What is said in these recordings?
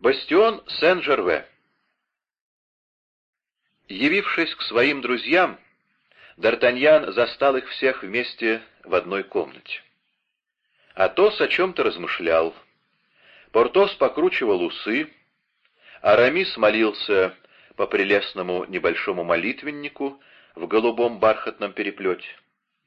Бастион Сен-Жерве Явившись к своим друзьям, Д'Артаньян застал их всех вместе в одной комнате. Атос о чем-то размышлял. Портос покручивал усы, Арамис молился по прелестному небольшому молитвеннику в голубом бархатном переплете.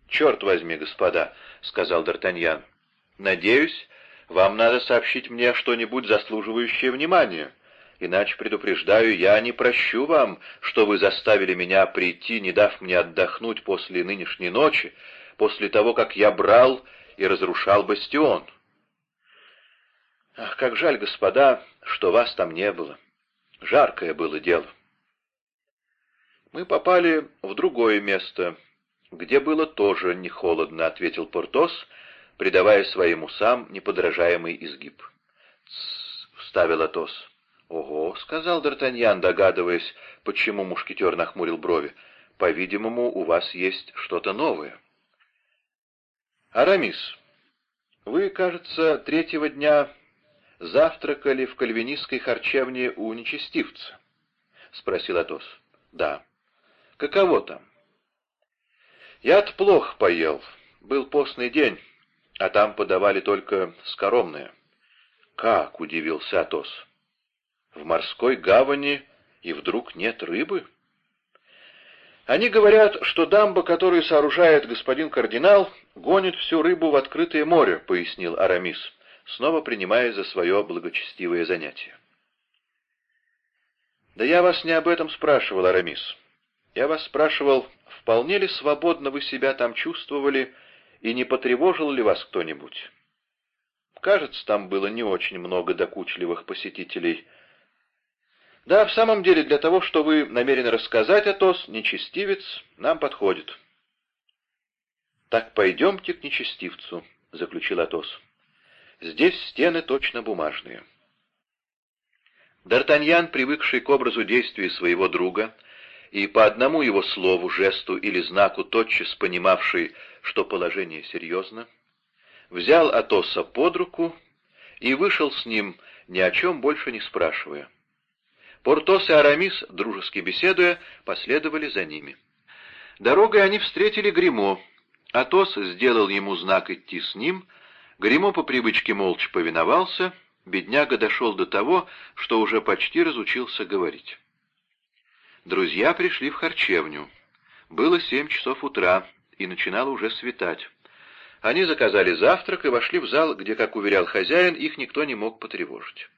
«Черт возьми, господа», — сказал Д'Артаньян, — «надеюсь, вам надо сообщить мне что-нибудь заслуживающее внимания, иначе, предупреждаю, я не прощу вам, что вы заставили меня прийти, не дав мне отдохнуть после нынешней ночи, после того, как я брал и разрушал бастион. Ах, как жаль, господа, что вас там не было. Жаркое было дело. Мы попали в другое место, где было тоже не холодно, — ответил Портос, придавая своим усам неподражаемый изгиб. — Тссс, — вставил Атос. — Ого, — сказал Д'Артаньян, догадываясь, почему мушкетер нахмурил брови. — По-видимому, у вас есть что-то новое. — «Арамис, вы, кажется, третьего дня завтракали в кальвинистской харчевне у нечестивца?» — спросил Атос. «Да». «Каково там?» «Я-то плохо поел. Был постный день, а там подавали только скоромное». «Как?» — удивился Атос. «В морской гавани и вдруг нет рыбы?» Они говорят, что дамба, которую сооружает господин кардинал, гонит всю рыбу в открытое море, пояснил Арамис, снова принимая за свое благочестивое занятие. Да я вас не об этом спрашивал, Арамис. Я вас спрашивал, вполне ли свободно вы себя там чувствовали и не потревожил ли вас кто-нибудь? Кажется, там было не очень много докучливых посетителей, — да, в самом деле, для того, что вы намерены рассказать, Атос, нечестивец, нам подходит. Так пойдемте к нечестивцу, — заключил Атос. Здесь стены точно бумажные. Д'Артаньян, привыкший к образу действий своего друга, и по одному его слову, жесту или знаку тотчас понимавший, что положение серьезно, взял Атоса под руку и вышел с ним, ни о чем больше не спрашивая. Портос и Арамис, дружески беседуя, последовали за ними. Дорогой они встретили Гримо. Атос сделал ему знак идти с ним. Гримо по привычке молча повиновался. Бедняга дошел до того, что уже почти разучился говорить. Друзья пришли в харчевню. Было семь часов утра, и начинало уже светать. Они заказали завтрак и вошли в зал, где, как уверял хозяин, их никто не мог потревожить.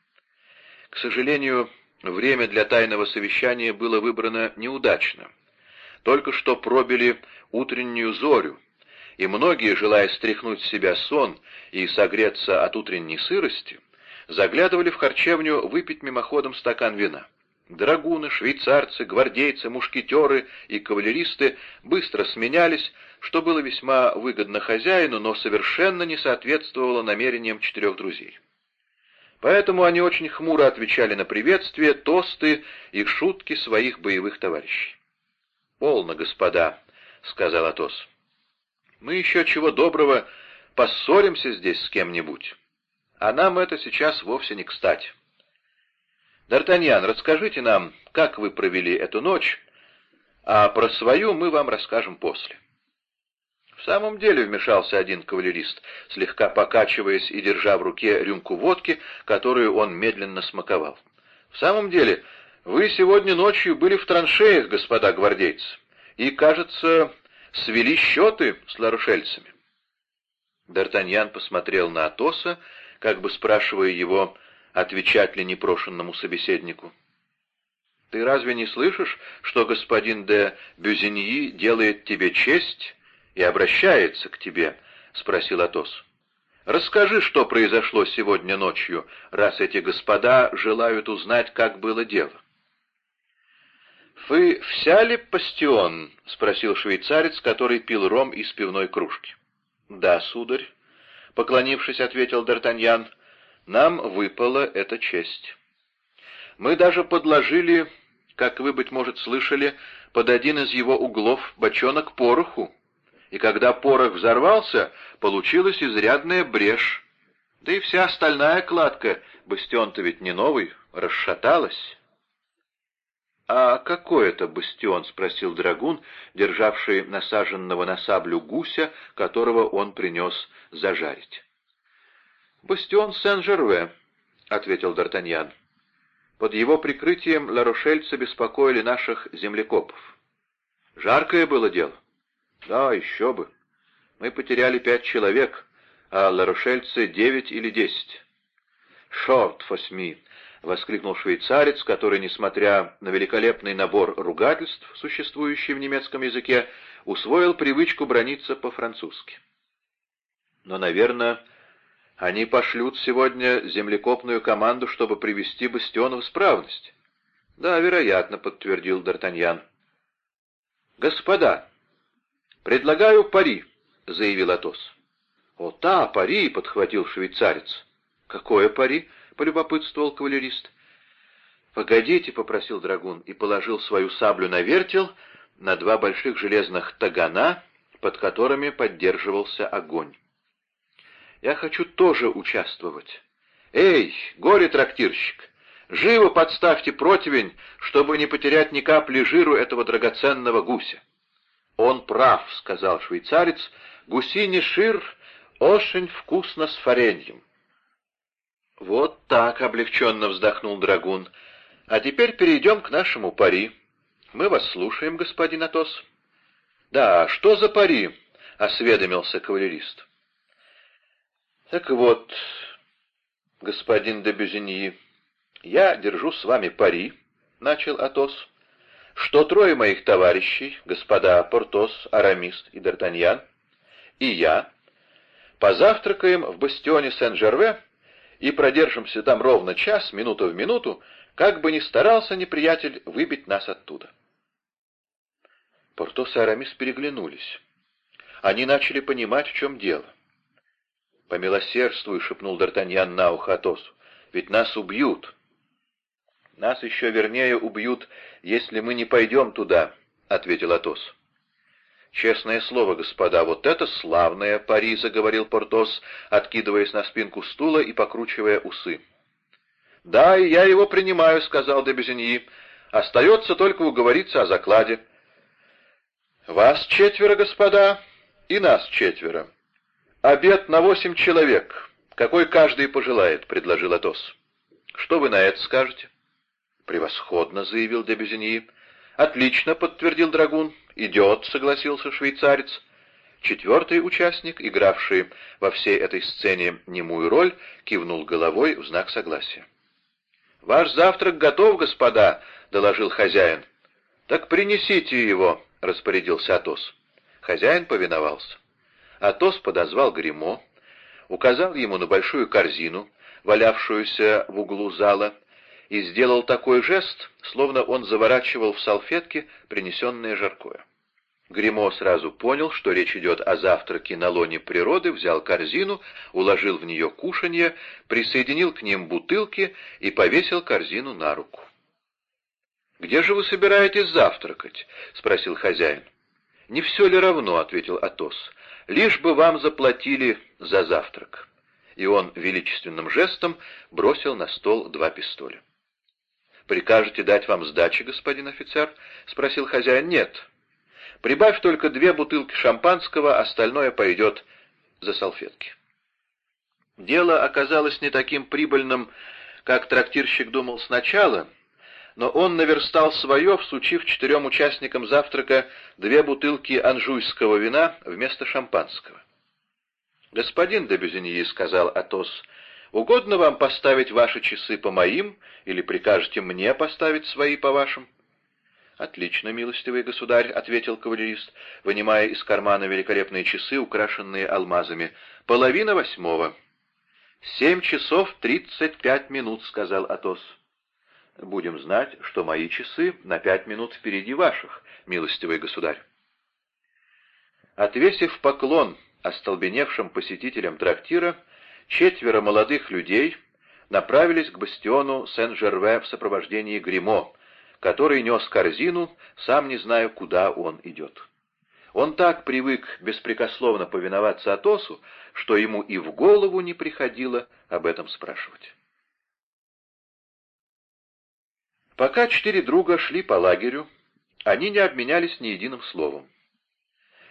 К сожалению, Время для тайного совещания было выбрано неудачно. Только что пробили утреннюю зорю, и многие, желая стряхнуть с себя сон и согреться от утренней сырости, заглядывали в харчевню выпить мимоходом стакан вина. Драгуны, швейцарцы, гвардейцы, мушкетеры и кавалеристы быстро сменялись, что было весьма выгодно хозяину, но совершенно не соответствовало намерениям четырех друзей. Поэтому они очень хмуро отвечали на приветствия, тосты и шутки своих боевых товарищей. «Полно, господа», — сказал Атос. «Мы еще чего доброго поссоримся здесь с кем-нибудь, а нам это сейчас вовсе не кстати. Д'Артаньян, расскажите нам, как вы провели эту ночь, а про свою мы вам расскажем после». В самом деле вмешался один кавалерист, слегка покачиваясь и держа в руке рюмку водки, которую он медленно смаковал. В самом деле, вы сегодня ночью были в траншеях, господа гвардейцы, и, кажется, свели счеты с ларушельцами. Д'Артаньян посмотрел на Атоса, как бы спрашивая его, отвечать ли непрошенному собеседнику. «Ты разве не слышишь, что господин де Бюзиньи делает тебе честь и обращается к тебе?» — спросил Атос. «Расскажи, что произошло сегодня ночью, раз эти господа желают узнать, как было дело». «Вы взяли пастион?» — спросил швейцарец, который пил ром из пивной кружки. «Да, сударь», — поклонившись, ответил Д'Артаньян, — «нам выпала эта честь. Мы даже подложили, как вы, быть может, слышали, под один из его углов бочонок пороху, и когда порох взорвался, получилась изрядная брешь, да и вся остальная кладка бастион-то ведь не новый, расшаталась». «А какой это бастион?» — спросил драгун, державший насаженного на саблю гуся, которого он принес зажарить. «Бастион Сен-Жерве», — ответил Д'Артаньян. «Под его прикрытием ларошельцы беспокоили наших землекопов. Жаркое было дело?» «Да, еще бы. Мы потеряли пять человек, а ларошельцы девять или десять». «Шорт фосми!» — воскликнул швейцарец, который, несмотря на великолепный набор ругательств, существующий в немецком языке, усвоил привычку брониться по-французски. «Но, наверное, они пошлют сегодня землекопную команду, чтобы привести бастион в исправность». «Да, вероятно», — подтвердил Д'Артаньян. «Господа, предлагаю пари», — заявил Атос. «О, да, пари», — подхватил швейцарец. «Какое пари?» — полюбопытствовал кавалерист. «Погодите», — попросил драгун и положил свою саблю на вертел на два больших железных тагана, под которыми поддерживался огонь. «Я хочу тоже участвовать. Эй, горе-трактирщик, живо подставьте противень, чтобы не потерять ни капли жиру этого драгоценного гуся». «Он прав», — сказал швейцарец, — «гусиний шир очень вкусно с фореньем». «Вот так», — облегченно вздохнул Драгун. «А теперь перейдем к нашему пари. Мы вас слушаем, господин Атос». «Да, что за пари?» — осведомился кавалерист. «Так вот, господин де Бюзиньи, я держу с вами пари», — начал Атос, — «что трое моих товарищей, господа Портос, Арамис и Д'Артаньян, и я, позавтракаем в бастионе Сен-Жерве, и продержимся там ровно час, минуту в минуту, как бы ни старался неприятель выбить нас оттуда. Портос и Арамис переглянулись. Они начали понимать, в чем дело. «Помилосердствуй», — шепнул Д'Артаньян на ухо Атосу, — «ведь нас убьют». «Нас еще вернее убьют, если мы не пойдем туда», — ответил Атос. «Честное слово, господа, вот это славная пари!» — заговорил Портос, откидываясь на спинку стула и покручивая усы. «Да, и я его принимаю», — сказал де Безеньи. «Остается только уговориться о закладе». «Вас четверо, господа, и нас четверо. Обед на восемь человек, какой каждый пожелает», — предложил Атос. «Что вы на это скажете?» «Превосходно», — заявил де. «Отлично», — подтвердил Драгун. «Идет», — согласился швейцарец. Четвертый участник, игравший во всей этой сцене немую роль, кивнул головой в знак согласия. «Ваш завтрак готов, господа», — доложил хозяин. «Так принесите его», — распорядился Атос. Хозяин повиновался. Атос подозвал гримо указал ему на большую корзину, валявшуюся в углу зала, и сделал такой жест, словно он заворачивал в салфетки принесенное жаркое. Гремо сразу понял, что речь идет о завтраке на лоне природы, взял корзину, уложил в нее кушанье, присоединил к ним бутылки и повесил корзину на руку. «Где же вы собираетесь завтракать?» — спросил хозяин. «Не все ли равно?» — ответил Атос. «Лишь бы вам заплатили за завтрак». И он величественным жестом бросил на стол два пистоля. «Прикажете дать вам сдачи, господин офицер?» — спросил хозяин. «Нет. Прибавь только две бутылки шампанского, остальное пойдет за салфетки». Дело оказалось не таким прибыльным, как трактирщик думал сначала, но он наверстал свое, всучив четырем участникам завтрака две бутылки анжуйского вина вместо шампанского. «Господин де Бюзиньи», — сказал Атос, Угодно вам поставить ваши часы по моим, или прикажете мне поставить свои по вашим?» «Отлично, милостивый государь», — ответил кавалерист, вынимая из кармана великолепные часы, украшенные алмазами. «Половина восьмого». «Семь часов тридцать пять минут», — сказал Атос. «Будем знать, что мои часы на пять минут впереди ваших, милостивый государь». Отвесив поклон остолбеневшим посетителям трактира, четверо молодых людей направились к бастиону Сен-Жерве в сопровождении Гримо, который нес корзину, сам не зная, куда он идет. Он так привык беспрекословно повиноваться Атосу, что ему и в голову не приходило об этом спрашивать. Пока четыре друга шли по лагерю, они не обменялись ни единым словом.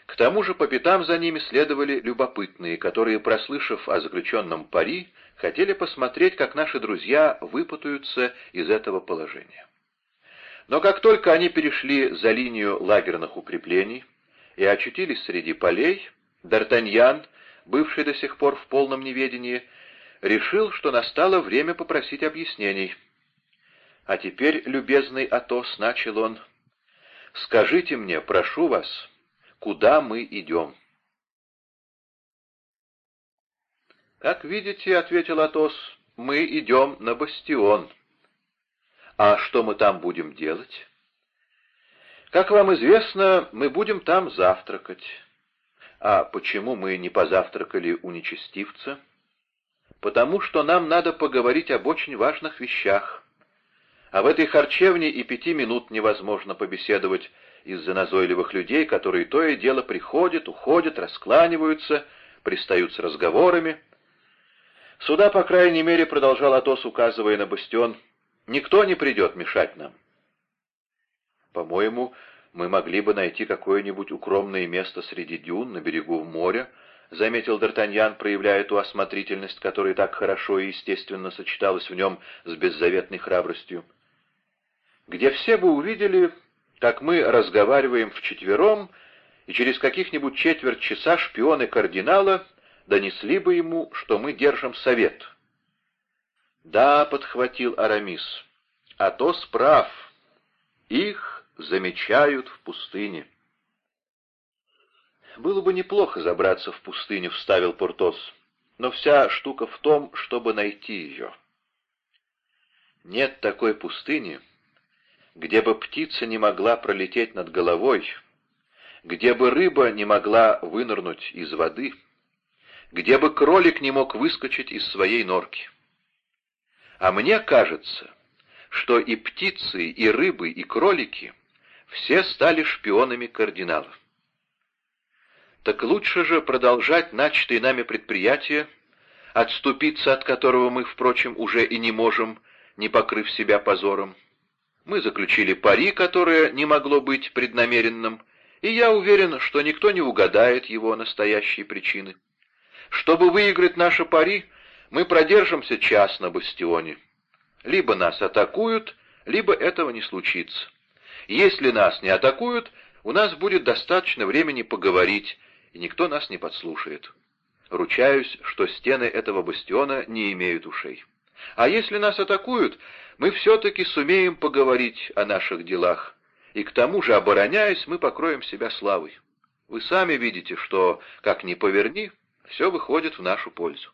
К тому же по пятам за ними следовали любопытные, которые, прослышав о заключенном пари, хотели посмотреть, как наши друзья выпутаются из этого положения. Но как только они перешли за линию лагерных укреплений и очутились среди полей, Д'Артаньян, бывший до сих пор в полном неведении, решил, что настало время попросить объяснений. «А теперь, любезный Атос, — начал он, — скажите мне, прошу вас, куда мы идем?» «Как видите, — ответил Атос, — мы идем на бастион». А что мы там будем делать? Как вам известно, мы будем там завтракать. А почему мы не позавтракали у нечестивца? Потому что нам надо поговорить об очень важных вещах. А в этой харчевне и пяти минут невозможно побеседовать из-за назойливых людей, которые то и дело приходят, уходят, раскланиваются, пристают с разговорами. Сюда, по крайней мере, продолжал Атос, указывая на бастион, — Никто не придет мешать нам. По-моему, мы могли бы найти какое-нибудь укромное место среди дюн на берегу моря, заметил Д'Артаньян, проявляя ту осмотрительность, которая так хорошо и естественно сочеталась в нем с беззаветной храбростью. Где все бы увидели, как мы разговариваем вчетвером, и через каких-нибудь четверть часа шпионы кардинала донесли бы ему, что мы держим совет — «Да», — подхватил Арамис, — «Атос прав. Их замечают в пустыне». «Было бы неплохо забраться в пустыню», — вставил Портос, — «но вся штука в том, чтобы найти ее». Нет такой пустыни, где бы птица не могла пролететь над головой, где бы рыба не могла вынырнуть из воды, где бы кролик не мог выскочить из своей норки. А мне кажется, что и птицы, и рыбы, и кролики все стали шпионами кардиналов. Так лучше же продолжать начатые нами предприятия, отступиться от которого мы, впрочем, уже и не можем, не покрыв себя позором. Мы заключили пари, которое не могло быть преднамеренным, и я уверен, что никто не угадает его настоящей причины. Чтобы выиграть наше пари, мы продержимся час на бастионе. Либо нас атакуют, либо этого не случится. Если нас не атакуют, у нас будет достаточно времени поговорить, и никто нас не подслушает. Ручаюсь, что стены этого бастиона не имеют ушей. А если нас атакуют, мы все-таки сумеем поговорить о наших делах, и к тому же, обороняясь, мы покроем себя славой. Вы сами видите, что, как ни поверни, все выходит в нашу пользу.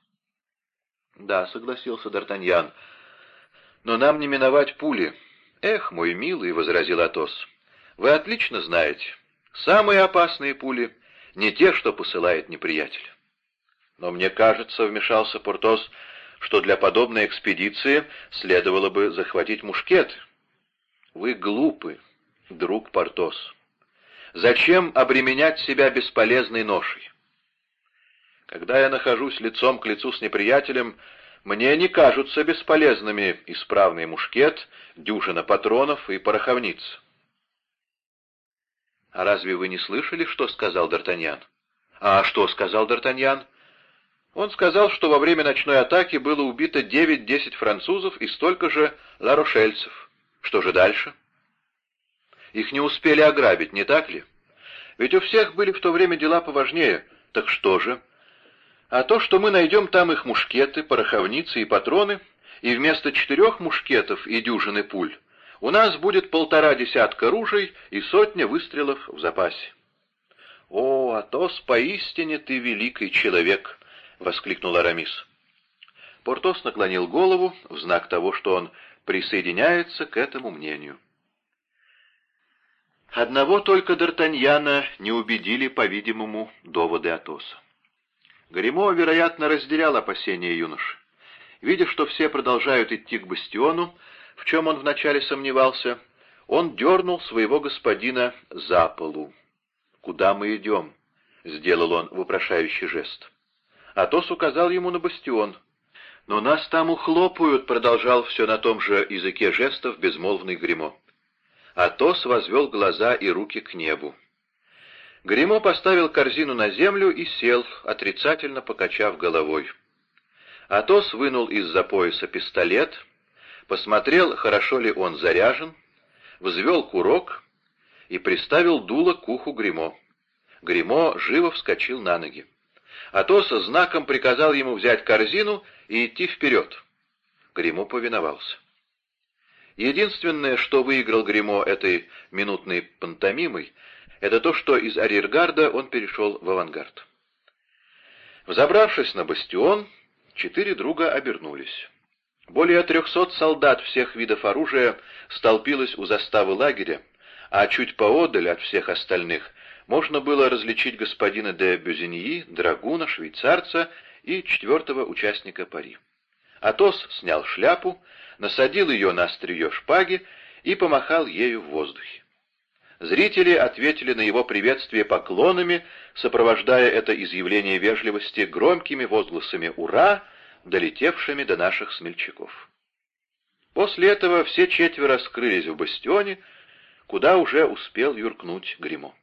«Да», — согласился Д'Артаньян, — «но нам не миновать пули». «Эх, мой милый», — возразил Атос, — «вы отлично знаете, самые опасные пули не те, что посылает неприятель». «Но мне кажется», — вмешался Портос, — «что для подобной экспедиции следовало бы захватить мушкет». «Вы глупы, друг Портос. Зачем обременять себя бесполезной ношей? Когда я нахожусь лицом к лицу с неприятелем, мне не кажутся бесполезными исправный мушкет, дюжина патронов и пороховниц. — А разве вы не слышали, что сказал Д'Артаньян? — А что сказал Д'Артаньян? Он сказал, что во время ночной атаки было убито 9-10 французов и столько же ларошельцев. Что же дальше? Их не успели ограбить, не так ли? Ведь у всех были в то время дела поважнее. Так что же? а то, что мы найдем там их мушкеты, пороховницы и патроны, и вместо четырех мушкетов и дюжины пуль у нас будет полтора десятка ружей и сотня выстрелов в запасе. — О, Атос, поистине ты великий человек! — воскликнул Арамис. Портос наклонил голову в знак того, что он присоединяется к этому мнению. Одного только Д'Артаньяна не убедили, по-видимому, доводы Атоса. Гремо, вероятно, разделял опасения юноши. Видя, что все продолжают идти к бастиону, в чем он вначале сомневался, он дернул своего господина за полу. «Куда мы идем?» — сделал он вопрошающий жест. Атос указал ему на бастион. «Но нас там ухлопают», — продолжал все на том же языке жестов безмолвный Гримо. Атос возвел глаза и руки к небу. Гримо поставил корзину на землю и сел, отрицательно покачав головой. Атос вынул из-за пояса пистолет, посмотрел, хорошо ли он заряжен, взвел курок и приставил дуло к уху Гримо. Гримо живо вскочил на ноги. Атос знаком приказал ему взять корзину и идти вперед. Гримо повиновался. Единственное, что выиграл Гримо этой минутной пантомимой, это то, что из арьергарда он перешел в авангард. Взобравшись на бастион, четыре друга обернулись. Более трехсот солдат всех видов оружия столпилось у заставы лагеря, а чуть поодаль от всех остальных можно было различить господина де Бюзиньи, драгуна, швейцарца и четвертого участника пари. Атос снял шляпу, насадил ее на острие шпаги и помахал ею в воздухе. Зрители ответили на его приветствие поклонами, сопровождая это изъявление вежливости громкими возгласами «Ура!», долетевшими до наших смельчаков. После этого все четверо скрылись в бастионе, куда уже успел юркнуть Гримо.